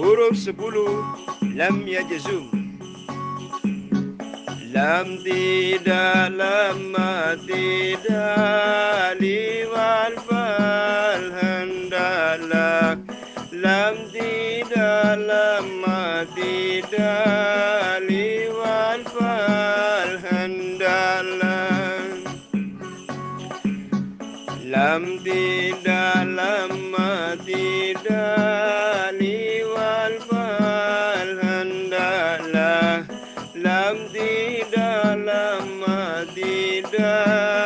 Huruf sepuluh Lam yajzum. Lam tidak lama tidak liwal fal hendaklah Lam tidak lama tidak liwal fal hendaklah Lam tidak lama tidak dalam di dalam Madinah.